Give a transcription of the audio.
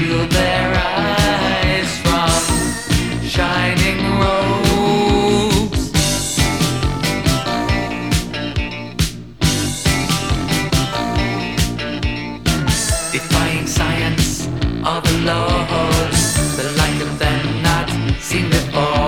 shield their eyes from shining robes. Defying science the laws, the like of them not seen before.